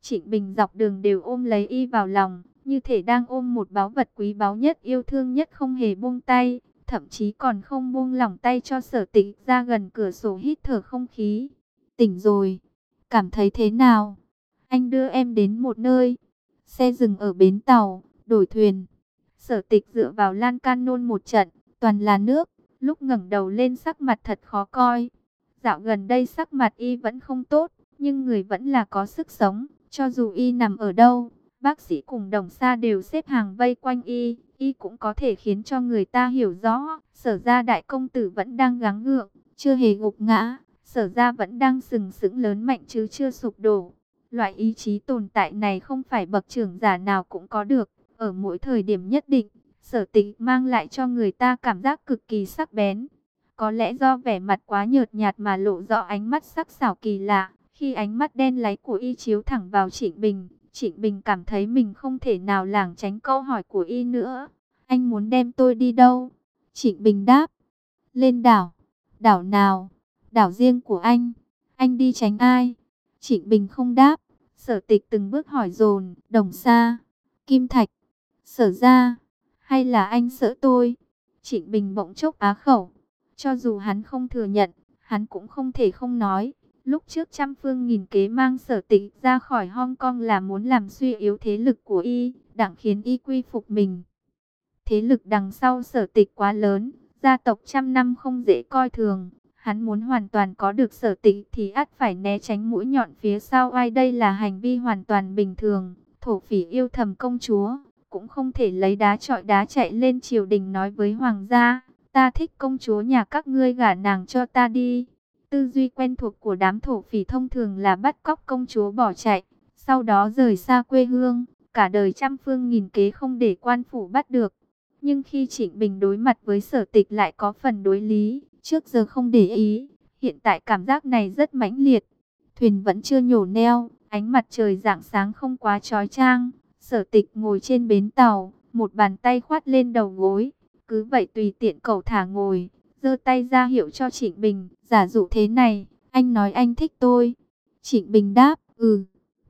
Trịnh Bình dọc đường đều ôm lấy y vào lòng, như thể đang ôm một báu vật quý báu nhất yêu thương nhất không hề buông tay, thậm chí còn không buông lỏng tay cho sở tịch ra gần cửa sổ hít thở không khí. Tỉnh rồi, cảm thấy thế nào? Anh đưa em đến một nơi, xe dừng ở bến tàu, đổi thuyền. Sở tịch dựa vào lan can nôn một trận, toàn là nước, lúc ngẩng đầu lên sắc mặt thật khó coi. Dạo gần đây sắc mặt y vẫn không tốt, nhưng người vẫn là có sức sống, cho dù y nằm ở đâu, bác sĩ cùng đồng xa đều xếp hàng vây quanh y, y cũng có thể khiến cho người ta hiểu rõ, sở ra đại công tử vẫn đang gắng gượng, chưa hề gục ngã, sở ra vẫn đang sừng sững lớn mạnh chứ chưa sụp đổ. Loại ý chí tồn tại này không phải bậc trưởng giả nào cũng có được, ở mỗi thời điểm nhất định, sở tịch mang lại cho người ta cảm giác cực kỳ sắc bén. Có lẽ do vẻ mặt quá nhợt nhạt mà lộ rõ ánh mắt sắc sảo kỳ lạ, khi ánh mắt đen láy của y chiếu thẳng vào Trịnh Bình, Trịnh Bình cảm thấy mình không thể nào lảng tránh câu hỏi của y nữa. Anh muốn đem tôi đi đâu? Trịnh Bình đáp. Lên đảo. Đảo nào? Đảo riêng của anh. Anh đi tránh ai? Trịnh Bình không đáp. Sở tịch từng bước hỏi dồn Đồng xa. Kim Thạch. Sở ra. Hay là anh sợ tôi? Trịnh Bình bỗng chốc á khẩu. Cho dù hắn không thừa nhận, hắn cũng không thể không nói. Lúc trước trăm phương nghìn kế mang sở tịch ra khỏi Hong Kong là muốn làm suy yếu thế lực của y, đặng khiến y quy phục mình. Thế lực đằng sau sở tịch quá lớn, gia tộc trăm năm không dễ coi thường. Hắn muốn hoàn toàn có được sở tịch thì ắt phải né tránh mũi nhọn phía sau ai đây là hành vi hoàn toàn bình thường. thổ phỉ yêu thầm công chúa, cũng không thể lấy đá trọi đá chạy lên triều đình nói với hoàng gia, ta thích công chúa nhà các ngươi gả nàng cho ta đi. Tư duy quen thuộc của đám thổ phỉ thông thường là bắt cóc công chúa bỏ chạy, sau đó rời xa quê hương, cả đời trăm phương nghìn kế không để quan phủ bắt được. Nhưng khi Trịnh Bình đối mặt với sở tịch lại có phần đối lý, trước giờ không để ý, hiện tại cảm giác này rất mãnh liệt. Thuyền vẫn chưa nhổ neo, ánh mặt trời rạng sáng không quá trói trang, sở tịch ngồi trên bến tàu, một bàn tay khoát lên đầu gối, cứ vậy tùy tiện cầu thả ngồi, giơ tay ra hiệu cho Trịnh Bình, giả dụ thế này, anh nói anh thích tôi. Trịnh Bình đáp, ừ,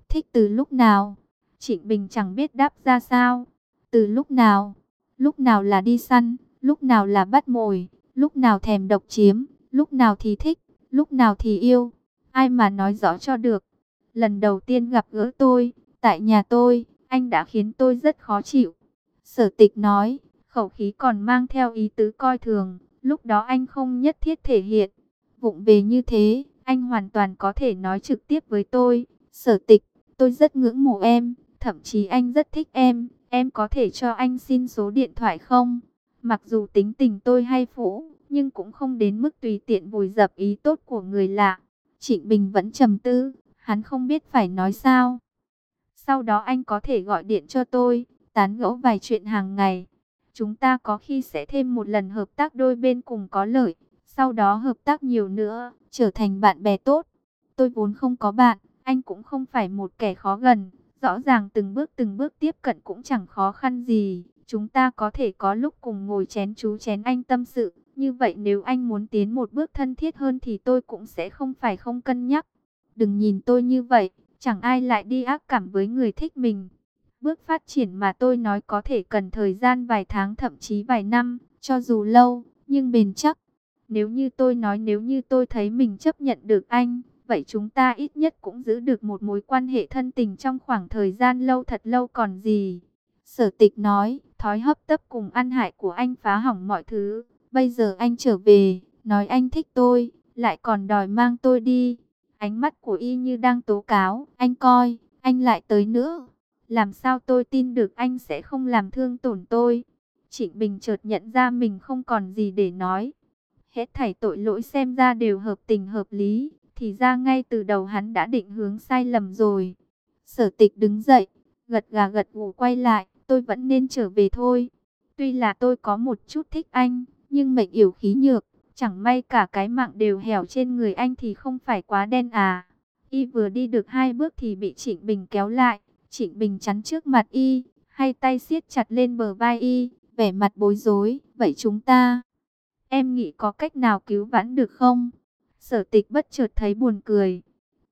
thích từ lúc nào? Trịnh Bình chẳng biết đáp ra sao. Từ lúc nào? Lúc nào là đi săn, lúc nào là bắt mồi, lúc nào thèm độc chiếm, lúc nào thì thích, lúc nào thì yêu. Ai mà nói rõ cho được. Lần đầu tiên gặp gỡ tôi, tại nhà tôi, anh đã khiến tôi rất khó chịu. Sở tịch nói, khẩu khí còn mang theo ý tứ coi thường, lúc đó anh không nhất thiết thể hiện. Vụng về như thế, anh hoàn toàn có thể nói trực tiếp với tôi. Sở tịch, tôi rất ngưỡng mộ em, thậm chí anh rất thích em, em có thể cho anh xin số điện thoại không? Mặc dù tính tình tôi hay phũ, nhưng cũng không đến mức tùy tiện vùi dập ý tốt của người lạ. Trịnh Bình vẫn trầm tư, hắn không biết phải nói sao. Sau đó anh có thể gọi điện cho tôi, tán gẫu vài chuyện hàng ngày. Chúng ta có khi sẽ thêm một lần hợp tác đôi bên cùng có lợi, sau đó hợp tác nhiều nữa, trở thành bạn bè tốt. Tôi vốn không có bạn, anh cũng không phải một kẻ khó gần, rõ ràng từng bước từng bước tiếp cận cũng chẳng khó khăn gì. Chúng ta có thể có lúc cùng ngồi chén chú chén anh tâm sự, như vậy nếu anh muốn tiến một bước thân thiết hơn thì tôi cũng sẽ không phải không cân nhắc. Đừng nhìn tôi như vậy, chẳng ai lại đi ác cảm với người thích mình. Bước phát triển mà tôi nói có thể cần thời gian vài tháng thậm chí vài năm, cho dù lâu, nhưng bền chắc. Nếu như tôi nói nếu như tôi thấy mình chấp nhận được anh, vậy chúng ta ít nhất cũng giữ được một mối quan hệ thân tình trong khoảng thời gian lâu thật lâu còn gì. Sở tịch nói, thói hấp tấp cùng ăn hại của anh phá hỏng mọi thứ. Bây giờ anh trở về, nói anh thích tôi, lại còn đòi mang tôi đi. Ánh mắt của y như đang tố cáo, anh coi, anh lại tới nữa. Làm sao tôi tin được anh sẽ không làm thương tổn tôi? Trịnh Bình chợt nhận ra mình không còn gì để nói. Hết thảy tội lỗi xem ra đều hợp tình hợp lý, thì ra ngay từ đầu hắn đã định hướng sai lầm rồi. Sở tịch đứng dậy, gật gà gật gù quay lại, tôi vẫn nên trở về thôi. Tuy là tôi có một chút thích anh, nhưng mệnh yểu khí nhược, chẳng may cả cái mạng đều hẻo trên người anh thì không phải quá đen à. Y vừa đi được hai bước thì bị Trịnh Bình kéo lại, Trịnh Bình chắn trước mặt Y, hai tay siết chặt lên bờ vai Y, vẻ mặt bối rối, vậy chúng ta, em nghĩ có cách nào cứu vãn được không? Sở tịch bất chợt thấy buồn cười.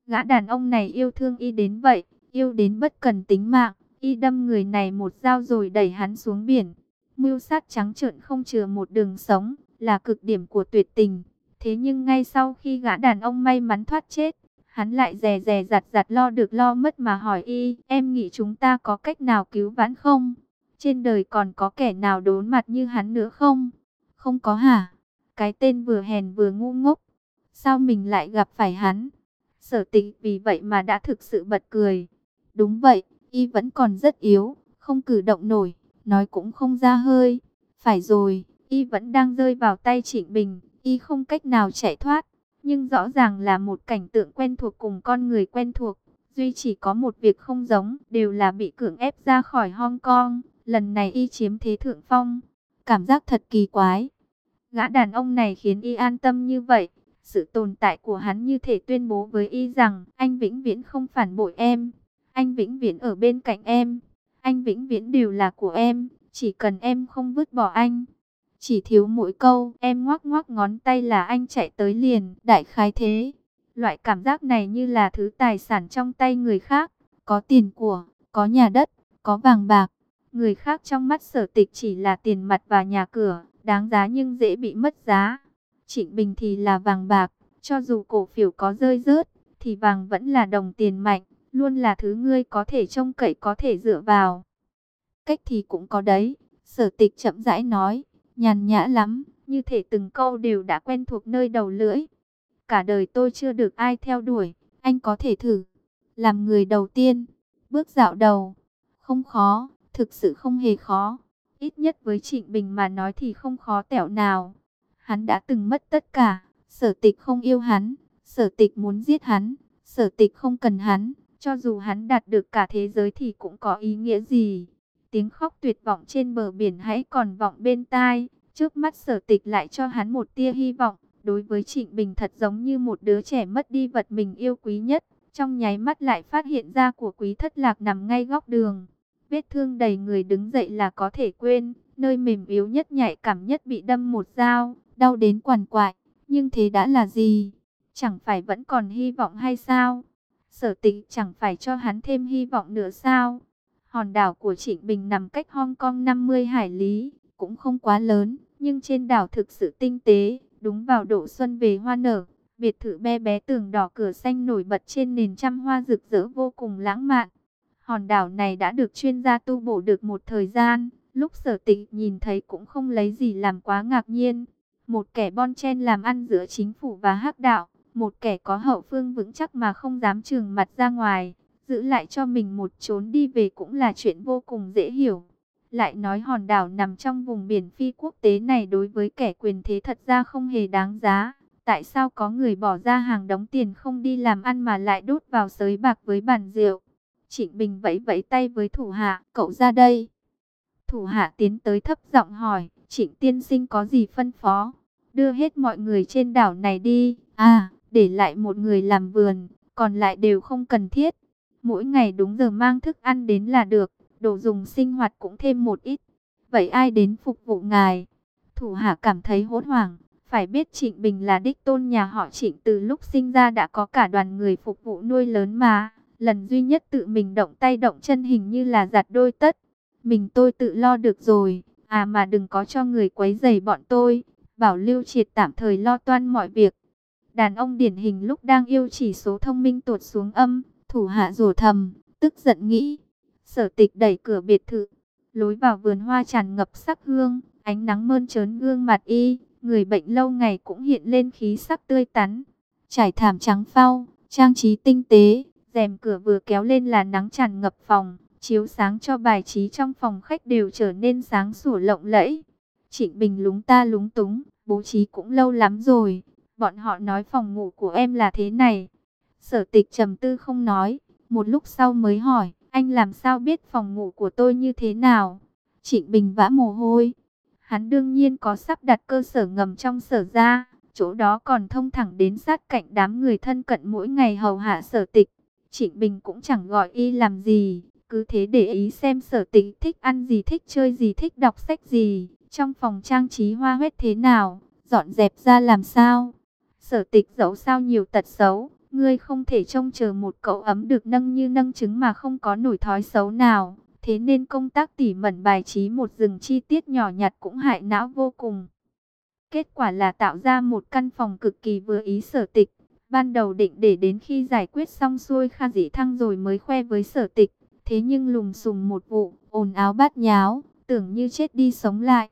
Gã đàn ông này yêu thương Y đến vậy, yêu đến bất cần tính mạng, Y đâm người này một dao rồi đẩy hắn xuống biển. Mưu sát trắng trợn không chừa một đường sống, là cực điểm của tuyệt tình. Thế nhưng ngay sau khi gã đàn ông may mắn thoát chết, hắn lại rè rè giặt giặt lo được lo mất mà hỏi y, em nghĩ chúng ta có cách nào cứu vãn không? Trên đời còn có kẻ nào đốn mặt như hắn nữa không? Không có hả? Cái tên vừa hèn vừa ngu ngốc. Sao mình lại gặp phải hắn? Sở tịch vì vậy mà đã thực sự bật cười. Đúng vậy, y vẫn còn rất yếu, không cử động nổi, nói cũng không ra hơi. Phải rồi, y vẫn đang rơi vào tay Trịnh Bình, y không cách nào chạy thoát. Nhưng rõ ràng là một cảnh tượng quen thuộc cùng con người quen thuộc. Duy chỉ có một việc không giống, đều là bị cưỡng ép ra khỏi Hong Kong. Lần này y chiếm thế thượng phong. Cảm giác thật kỳ quái. Gã đàn ông này khiến y an tâm như vậy. Sự tồn tại của hắn như thể tuyên bố với y rằng anh vĩnh viễn không phản bội em. Anh vĩnh viễn ở bên cạnh em. Anh vĩnh viễn đều là của em. Chỉ cần em không vứt bỏ anh. Chỉ thiếu mỗi câu, em ngoắc ngoắc ngón tay là anh chạy tới liền, đại khái thế. Loại cảm giác này như là thứ tài sản trong tay người khác, có tiền của, có nhà đất, có vàng bạc. Người khác trong mắt sở tịch chỉ là tiền mặt và nhà cửa, đáng giá nhưng dễ bị mất giá. Trịnh Bình thì là vàng bạc, cho dù cổ phiếu có rơi rớt, thì vàng vẫn là đồng tiền mạnh, luôn là thứ ngươi có thể trông cậy có thể dựa vào. Cách thì cũng có đấy, sở tịch chậm rãi nói, nhàn nhã lắm, như thể từng câu đều đã quen thuộc nơi đầu lưỡi. Cả đời tôi chưa được ai theo đuổi, anh có thể thử. Làm người đầu tiên, bước dạo đầu, Không khó, thực sự không hề khó. Ít nhất với Trịnh Bình mà nói thì không khó tẻo nào. Hắn đã từng mất tất cả, sở tịch không yêu hắn, sở tịch muốn giết hắn, sở tịch không cần hắn, cho dù hắn đạt được cả thế giới thì cũng có ý nghĩa gì. Tiếng khóc tuyệt vọng trên bờ biển hãy còn vọng bên tai, trước mắt sở tịch lại cho hắn một tia hy vọng. Đối với Trịnh Bình thật giống như một đứa trẻ mất đi vật mình yêu quý nhất, trong nháy mắt lại phát hiện ra của quý thất lạc nằm ngay góc đường. Vết thương đầy người đứng dậy là có thể quên, nơi mềm yếu nhất nhạy cảm nhất bị đâm một dao, đau đến quằn quại, nhưng thế đã là gì? Chẳng phải vẫn còn hy vọng hay sao? Sở tịch chẳng phải cho hắn thêm hy vọng nữa sao? Hòn đảo của Trịnh Bình nằm cách Hong Kong 50 hải lý, cũng không quá lớn, nhưng trên đảo thực sự tinh tế, đúng vào độ xuân về hoa nở. Biệt thự bé bé tường đỏ cửa xanh nổi bật trên nền trăm hoa rực rỡ vô cùng lãng mạn. Hòn đảo này đã được chuyên gia tu bổ được một thời gian, lúc sở tịch nhìn thấy cũng không lấy gì làm quá ngạc nhiên. Một kẻ bon chen làm ăn giữa chính phủ và hắc đạo, một kẻ có hậu phương vững chắc mà không dám trường mặt ra ngoài, giữ lại cho mình một trốn đi về cũng là chuyện vô cùng dễ hiểu. Lại nói hòn đảo nằm trong vùng biển phi quốc tế này đối với kẻ quyền thế thật ra không hề đáng giá. Tại sao có người bỏ ra hàng đóng tiền không đi làm ăn mà lại đốt vào sới bạc với bàn rượu? Trịnh Bình vẫy vẫy tay với thủ hạ, cậu ra đây. Thủ hạ tiến tới thấp giọng hỏi, trịnh tiên sinh có gì phân phó? Đưa hết mọi người trên đảo này đi. À, để lại một người làm vườn, còn lại đều không cần thiết. Mỗi ngày đúng giờ mang thức ăn đến là được, đồ dùng sinh hoạt cũng thêm một ít. Vậy ai đến phục vụ ngài? Thủ hạ cảm thấy hốt hoảng. Phải biết Trịnh Bình là đích tôn nhà họ Trịnh từ lúc sinh ra đã có cả đoàn người phục vụ nuôi lớn mà. Lần duy nhất tự mình động tay động chân hình như là giặt đôi tất. Mình tôi tự lo được rồi. À mà đừng có cho người quấy rầy bọn tôi. Bảo lưu triệt tạm thời lo toan mọi việc. Đàn ông điển hình lúc đang yêu chỉ số thông minh tuột xuống âm. Thủ hạ rủ thầm, tức giận nghĩ. Sở tịch đẩy cửa biệt thự. Lối vào vườn hoa tràn ngập sắc hương. Ánh nắng mơn trớn gương mặt y. Người bệnh lâu ngày cũng hiện lên khí sắc tươi tắn. Trải thảm trắng phau, trang trí tinh tế rèm cửa vừa kéo lên là nắng tràn ngập phòng, chiếu sáng cho bài trí trong phòng khách đều trở nên sáng sủa lộng lẫy. Trịnh Bình lúng ta lúng túng, bố trí cũng lâu lắm rồi, bọn họ nói phòng ngủ của em là thế này. Sở tịch trầm tư không nói, một lúc sau mới hỏi, anh làm sao biết phòng ngủ của tôi như thế nào? Trịnh Bình vã mồ hôi, hắn đương nhiên có sắp đặt cơ sở ngầm trong sở ra, chỗ đó còn thông thẳng đến sát cạnh đám người thân cận mỗi ngày hầu hạ sở tịch. Trịnh Bình cũng chẳng gọi y làm gì, cứ thế để ý xem sở tịch thích ăn gì thích chơi gì thích đọc sách gì, trong phòng trang trí hoa huyết thế nào, dọn dẹp ra làm sao. Sở tịch dẫu sao nhiều tật xấu, ngươi không thể trông chờ một cậu ấm được nâng như nâng trứng mà không có nổi thói xấu nào. Thế nên công tác tỉ mẩn bài trí một rừng chi tiết nhỏ nhặt cũng hại não vô cùng. Kết quả là tạo ra một căn phòng cực kỳ vừa ý sở tịch. Ban đầu định để đến khi giải quyết xong xuôi Kha Dĩ Thăng rồi mới khoe với sở tịch. Thế nhưng lùng sùng một vụ, ồn áo bát nháo, tưởng như chết đi sống lại.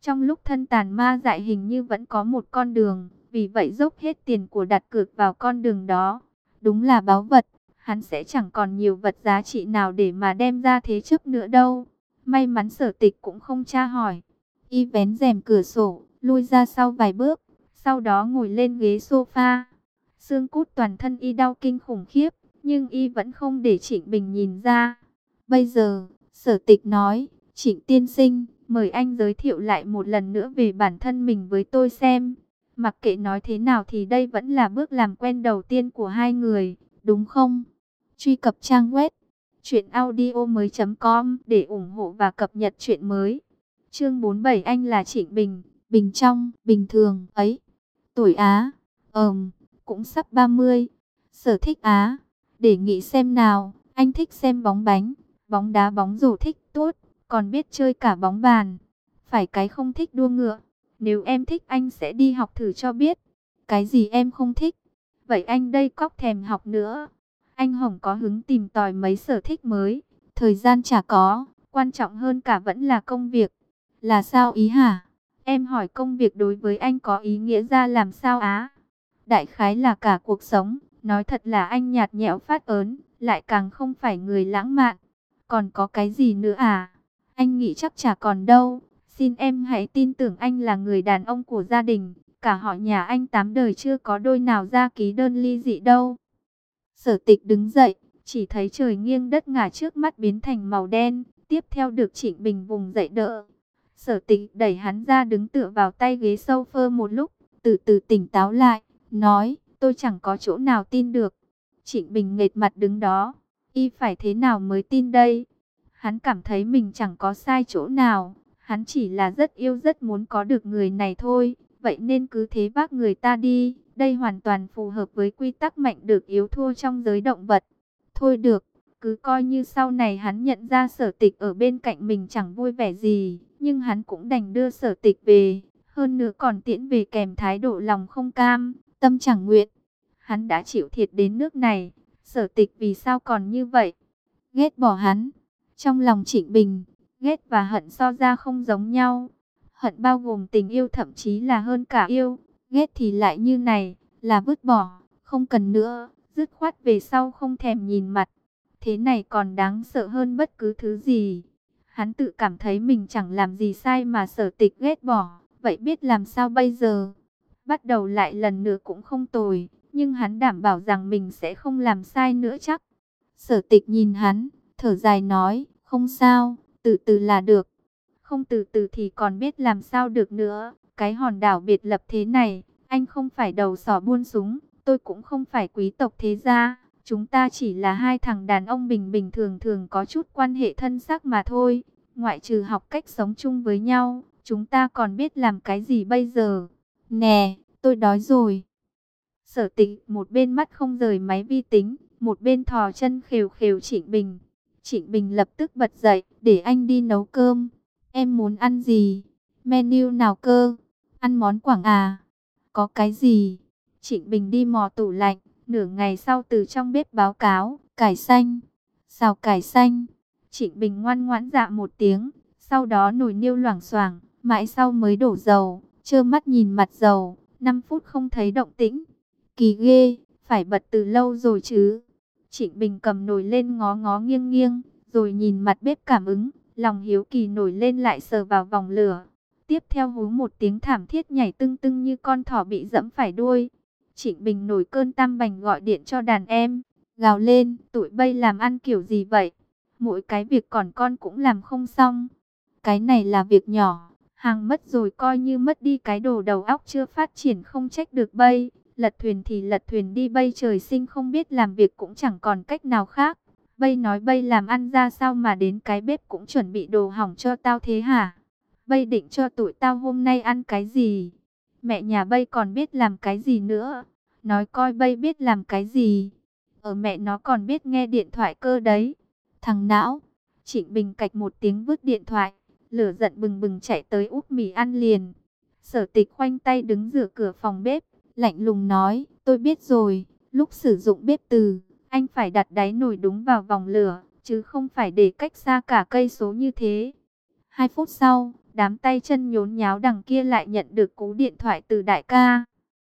Trong lúc thân tàn ma dại hình như vẫn có một con đường, vì vậy dốc hết tiền của đặt cược vào con đường đó. Đúng là báo vật, hắn sẽ chẳng còn nhiều vật giá trị nào để mà đem ra thế chấp nữa đâu. May mắn sở tịch cũng không tra hỏi. Y vén rèm cửa sổ, lui ra sau vài bước, sau đó ngồi lên ghế sofa. Xương cút toàn thân y đau kinh khủng khiếp, nhưng y vẫn không để Trịnh Bình nhìn ra. Bây giờ, sở tịch nói, Trịnh tiên sinh, mời anh giới thiệu lại một lần nữa về bản thân mình với tôi xem. Mặc kệ nói thế nào thì đây vẫn là bước làm quen đầu tiên của hai người, đúng không? Truy cập trang web truyệnaudiomoi.com để ủng hộ và cập nhật chuyện mới. Chương 47 anh là Trịnh Bình, bình trong, bình thường ấy. Tuổi Á, ờm, cũng sắp 30. Sở thích Á, để nghĩ xem nào, anh thích xem bóng bánh, bóng đá bóng rổ thích tốt, còn biết chơi cả bóng bàn. Phải cái không thích đua ngựa, nếu em thích anh sẽ đi học thử cho biết. Cái gì em không thích, vậy anh đây cóc thèm học nữa. Anh Hồng có hứng tìm tòi mấy sở thích mới, thời gian chả có, quan trọng hơn cả vẫn là công việc. Là sao ý hả? Em hỏi công việc đối với anh có ý nghĩa ra làm sao á? Đại khái là cả cuộc sống, nói thật là anh nhạt nhẽo phát ớn, lại càng không phải người lãng mạn. Còn có cái gì nữa à? Anh nghĩ chắc chả còn đâu. Xin em hãy tin tưởng anh là người đàn ông của gia đình. Cả họ nhà anh tám đời chưa có đôi nào ra ký đơn ly dị đâu. Sở tịch đứng dậy, chỉ thấy trời nghiêng đất ngả trước mắt biến thành màu đen. Tiếp theo được Trịnh Bình vùng dậy đỡ. Sở tịch đẩy hắn ra đứng tựa vào tay ghế sofa một lúc, từ từ tỉnh táo lại, nói, tôi chẳng có chỗ nào tin được. Trịnh Bình nghệt mặt đứng đó, y phải thế nào mới tin đây? Hắn cảm thấy mình chẳng có sai chỗ nào, hắn chỉ là rất yêu rất muốn có được người này thôi, vậy nên cứ thế vác người ta đi, đây hoàn toàn phù hợp với quy tắc mạnh được yếu thua trong giới động vật. Thôi được, cứ coi như sau này hắn nhận ra sở tịch ở bên cạnh mình chẳng vui vẻ gì, nhưng hắn cũng đành đưa sở tịch về, hơn nữa còn tiễn về kèm thái độ lòng không cam, tâm chẳng nguyện. Hắn đã chịu thiệt đến nước này, sở tịch vì sao còn như vậy? Ghét bỏ hắn. Trong lòng Trịnh Bình, ghét và hận so ra không giống nhau. Hận bao gồm tình yêu thậm chí là hơn cả yêu. Ghét thì lại như này, là vứt bỏ, không cần nữa, dứt khoát về sau không thèm nhìn mặt. Thế này còn đáng sợ hơn bất cứ thứ gì. Hắn tự cảm thấy mình chẳng làm gì sai mà sở tịch ghét bỏ. Vậy biết làm sao bây giờ? Bắt đầu lại lần nữa cũng không tồi. Nhưng hắn đảm bảo rằng mình sẽ không làm sai nữa chắc. Sở tịch nhìn hắn, thở dài nói, không sao, từ từ là được. Không từ từ thì còn biết làm sao được nữa. Cái hòn đảo biệt lập thế này, anh không phải đầu sỏ buôn súng, tôi cũng không phải quý tộc thế gia. Chúng ta chỉ là hai thằng đàn ông bình bình thường thường có chút quan hệ thân xác mà thôi. Ngoại trừ học cách sống chung với nhau, chúng ta còn biết làm cái gì bây giờ? Nè, tôi đói rồi. Sở tịch một bên mắt không rời máy vi tính, một bên thò chân khều khều Trịnh Bình. Trịnh Bình lập tức bật dậy, để anh đi nấu cơm. Em muốn ăn gì? Menu nào cơ? Ăn món Quảng à? Có cái gì? Trịnh Bình đi mò tủ lạnh, nửa ngày sau từ trong bếp báo cáo, cải xanh, xào cải xanh. Trịnh Bình ngoan ngoãn dạ một tiếng, sau đó nồi niêu loảng xoảng, mãi sau mới đổ dầu, trơ mắt nhìn mặt dầu, 5 phút không thấy động tĩnh. Kỳ ghê, phải bật từ lâu rồi chứ. Trịnh Bình cầm nồi lên ngó ngó nghiêng nghiêng, rồi nhìn mặt bếp cảm ứng, lòng hiếu kỳ nổi lên lại sờ vào vòng lửa. Tiếp theo hú một tiếng thảm thiết nhảy tưng tưng như con thỏ bị dẫm phải đuôi. Trịnh Bình nổi cơn tam bành gọi điện cho đàn em, gào lên, tụi bay làm ăn kiểu gì vậy? Mỗi cái việc còn con cũng làm không xong. Cái này là việc nhỏ, hàng mất rồi coi như mất đi cái đồ đầu óc chưa phát triển không trách được bay. Lật thuyền thì lật thuyền đi bay trời sinh không biết làm việc cũng chẳng còn cách nào khác. Bay nói bay làm ăn ra sao mà đến cái bếp cũng chuẩn bị đồ hỏng cho tao thế hả? Bay định cho tụi tao hôm nay ăn cái gì? Mẹ nhà bay còn biết làm cái gì nữa? Nói coi bay biết làm cái gì? Ở mẹ nó còn biết nghe điện thoại cơ đấy. Thằng não, Trịnh Bình cạch một tiếng vứt điện thoại, lửa giận bừng bừng chạy tới úp mì ăn liền. Sở tịch khoanh tay đứng giữa cửa phòng bếp, lạnh lùng nói, tôi biết rồi, lúc sử dụng bếp từ, anh phải đặt đáy nồi đúng vào vòng lửa, chứ không phải để cách xa cả cây số như thế. Hai phút sau, đám tay chân nhốn nháo đằng kia lại nhận được cú điện thoại từ đại ca.